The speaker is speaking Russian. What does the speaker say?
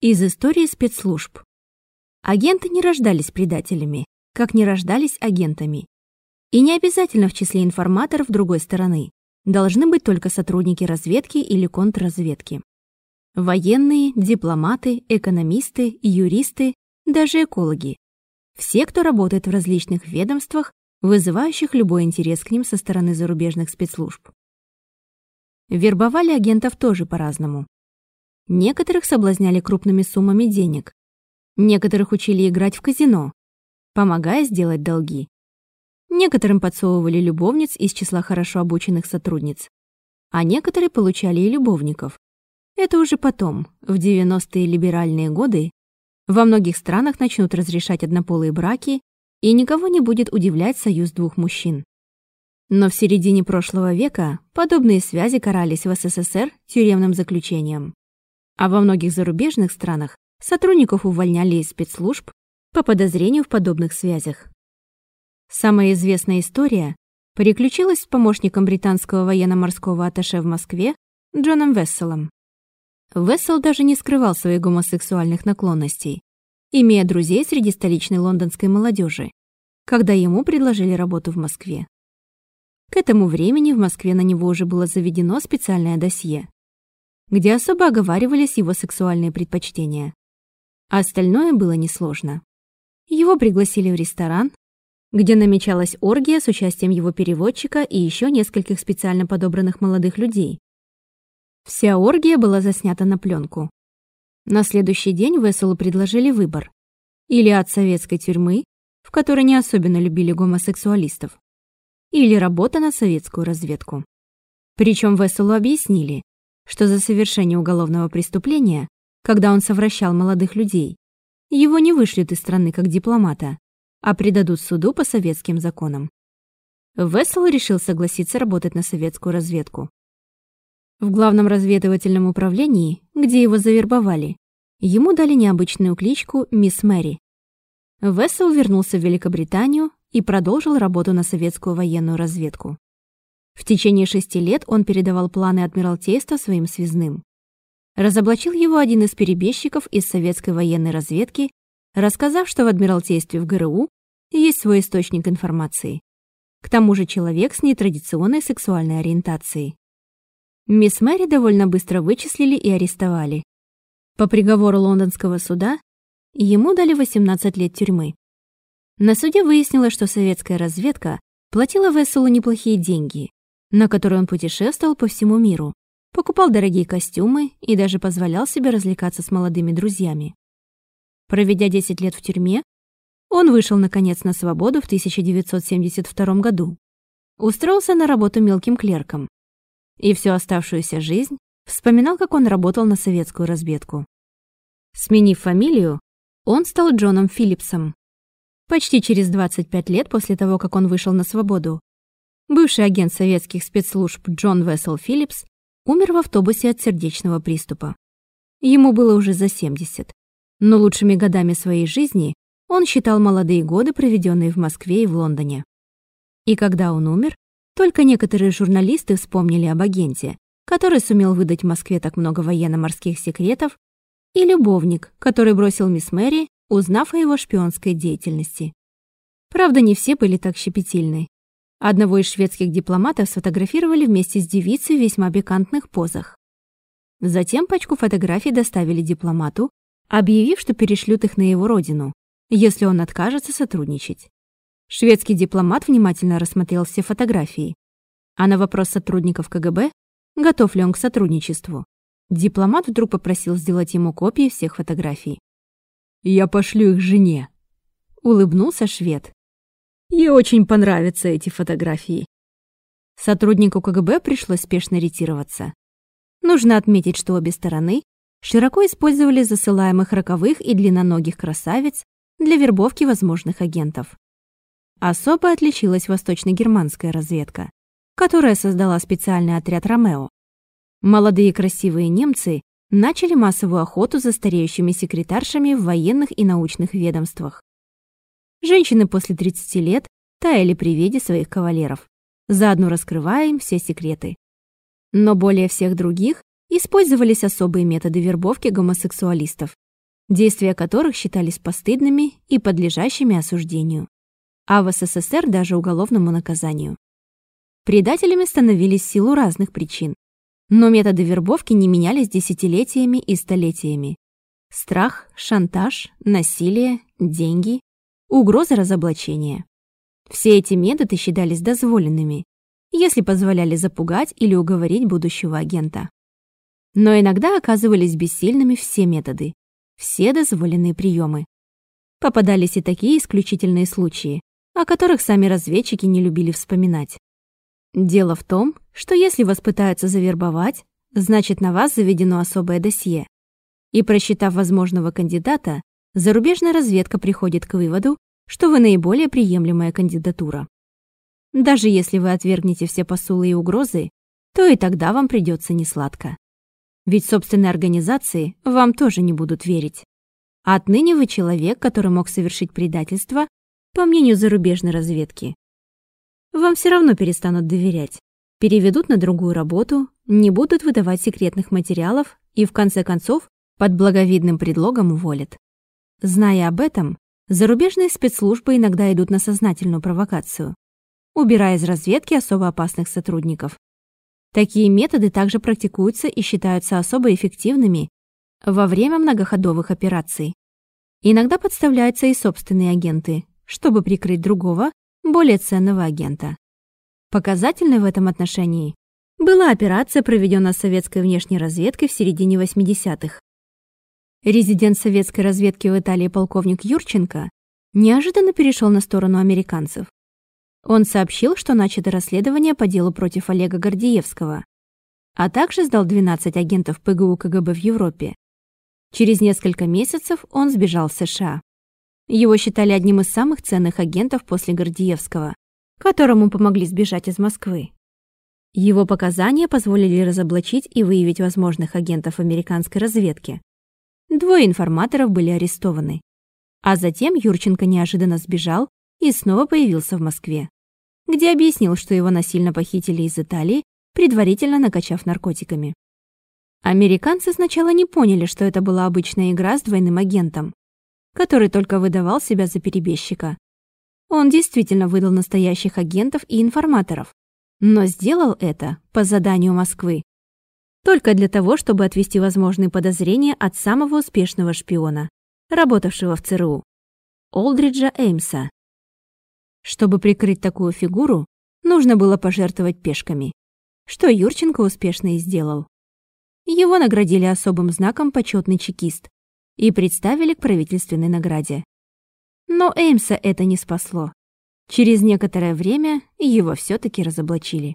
Из истории спецслужб. Агенты не рождались предателями, как не рождались агентами. И не обязательно в числе информаторов другой стороны. Должны быть только сотрудники разведки или контрразведки. Военные, дипломаты, экономисты, юристы, даже экологи. Все, кто работает в различных ведомствах, вызывающих любой интерес к ним со стороны зарубежных спецслужб. Вербовали агентов тоже по-разному. Некоторых соблазняли крупными суммами денег. Некоторых учили играть в казино, помогая сделать долги. Некоторым подсовывали любовниц из числа хорошо обученных сотрудниц. А некоторые получали и любовников. Это уже потом, в 90-е либеральные годы, во многих странах начнут разрешать однополые браки, и никого не будет удивлять союз двух мужчин. Но в середине прошлого века подобные связи карались в СССР тюремным заключением. А во многих зарубежных странах сотрудников увольняли из спецслужб по подозрению в подобных связях. Самая известная история приключилась с помощником британского военно-морского атташе в Москве Джоном Весселом. Вессел даже не скрывал своих гомосексуальных наклонностей, имея друзей среди столичной лондонской молодежи, когда ему предложили работу в Москве. К этому времени в Москве на него уже было заведено специальное досье, где особо оговаривались его сексуальные предпочтения. А остальное было несложно. Его пригласили в ресторан, где намечалась оргия с участием его переводчика и еще нескольких специально подобранных молодых людей. Вся оргия была заснята на пленку. На следующий день Веселу предложили выбор. Или от советской тюрьмы, в которой не особенно любили гомосексуалистов, или работа на советскую разведку. Причем Веселу объяснили, что за совершение уголовного преступления, когда он совращал молодых людей, его не вышлют из страны как дипломата, а предадут суду по советским законам. Вессел решил согласиться работать на советскую разведку. В главном разведывательном управлении, где его завербовали, ему дали необычную кличку «Мисс Мэри». Вессел вернулся в Великобританию и продолжил работу на советскую военную разведку. В течение шести лет он передавал планы Адмиралтейства своим связным. Разоблачил его один из перебежчиков из советской военной разведки, рассказав, что в Адмиралтействе в ГРУ есть свой источник информации. К тому же человек с нетрадиционной сексуальной ориентацией. Мисс Мэри довольно быстро вычислили и арестовали. По приговору лондонского суда ему дали 18 лет тюрьмы. На суде выяснилось, что советская разведка платила Весселу неплохие деньги, на которые он путешествовал по всему миру, покупал дорогие костюмы и даже позволял себе развлекаться с молодыми друзьями. Проведя 10 лет в тюрьме, он вышел, наконец, на свободу в 1972 году. Устроился на работу мелким клерком. И всю оставшуюся жизнь вспоминал, как он работал на советскую разведку. Сменив фамилию, он стал Джоном Филлипсом. Почти через 25 лет после того, как он вышел на свободу, бывший агент советских спецслужб Джон Вессел Филлипс умер в автобусе от сердечного приступа. Ему было уже за 70, но лучшими годами своей жизни он считал молодые годы, проведенные в Москве и в Лондоне. И когда он умер, только некоторые журналисты вспомнили об агенте, который сумел выдать в Москве так много военно-морских секретов, и любовник, который бросил мисс Мэри, узнав о его шпионской деятельности. Правда, не все были так щепетильны. Одного из шведских дипломатов сфотографировали вместе с девицей в весьма пикантных позах. Затем пачку фотографий доставили дипломату, объявив, что перешлют их на его родину, если он откажется сотрудничать. Шведский дипломат внимательно рассмотрел все фотографии. А на вопрос сотрудников КГБ, готов ли он к сотрудничеству, дипломат вдруг попросил сделать ему копии всех фотографий. «Я пошлю их жене», — улыбнулся швед. Ей очень понравятся эти фотографии. Сотруднику КГБ пришлось спешно ретироваться. Нужно отметить, что обе стороны широко использовали засылаемых роковых и длинноногих красавиц для вербовки возможных агентов. Особо отличилась восточно-германская разведка, которая создала специальный отряд «Ромео». Молодые красивые немцы начали массовую охоту за стареющими секретаршами в военных и научных ведомствах. Женщины после 30 лет таяли при виде своих кавалеров, заодно раскрывая им все секреты. Но более всех других использовались особые методы вербовки гомосексуалистов действия которых считались постыдными и подлежащими осуждению, а в СССР даже уголовному наказанию. Предателями становились в силу разных причин, но методы вербовки не менялись десятилетиями и столетиями. Страх, шантаж, насилие, деньги, угроза разоблачения. Все эти методы считались дозволенными, если позволяли запугать или уговорить будущего агента. Но иногда оказывались бессильными все методы, все дозволенные приемы. Попадались и такие исключительные случаи, о которых сами разведчики не любили вспоминать. Дело в том, что если вас пытаются завербовать, значит на вас заведено особое досье. И просчитав возможного кандидата, зарубежная разведка приходит к выводу, что вы наиболее приемлемая кандидатура. Даже если вы отвергнете все посулы и угрозы, то и тогда вам придется несладко. Ведь собственной организации вам тоже не будут верить. отныне вы человек, который мог совершить предательство, по мнению зарубежной разведки. Вам все равно перестанут доверять, переведут на другую работу, не будут выдавать секретных материалов и, в конце концов, под благовидным предлогом уволят. Зная об этом, зарубежные спецслужбы иногда идут на сознательную провокацию, убирая из разведки особо опасных сотрудников. Такие методы также практикуются и считаются особо эффективными во время многоходовых операций. Иногда подставляются и собственные агенты, чтобы прикрыть другого, более ценного агента. Показательной в этом отношении была операция, проведенная советской внешней разведкой в середине 80-х. Резидент советской разведки в Италии полковник Юрченко неожиданно перешел на сторону американцев. Он сообщил, что начато расследование по делу против Олега Гордеевского, а также сдал 12 агентов ПГУ КГБ в Европе. Через несколько месяцев он сбежал в США. Его считали одним из самых ценных агентов после Гордеевского, которому помогли сбежать из Москвы. Его показания позволили разоблачить и выявить возможных агентов американской разведки, Двое информаторов были арестованы. А затем Юрченко неожиданно сбежал и снова появился в Москве, где объяснил, что его насильно похитили из Италии, предварительно накачав наркотиками. Американцы сначала не поняли, что это была обычная игра с двойным агентом, который только выдавал себя за перебежчика. Он действительно выдал настоящих агентов и информаторов, но сделал это по заданию Москвы только для того, чтобы отвести возможные подозрения от самого успешного шпиона, работавшего в ЦРУ, Олдриджа Эймса. Чтобы прикрыть такую фигуру, нужно было пожертвовать пешками, что Юрченко успешно и сделал. Его наградили особым знаком «Почетный чекист» и представили к правительственной награде. Но Эймса это не спасло. Через некоторое время его все таки разоблачили.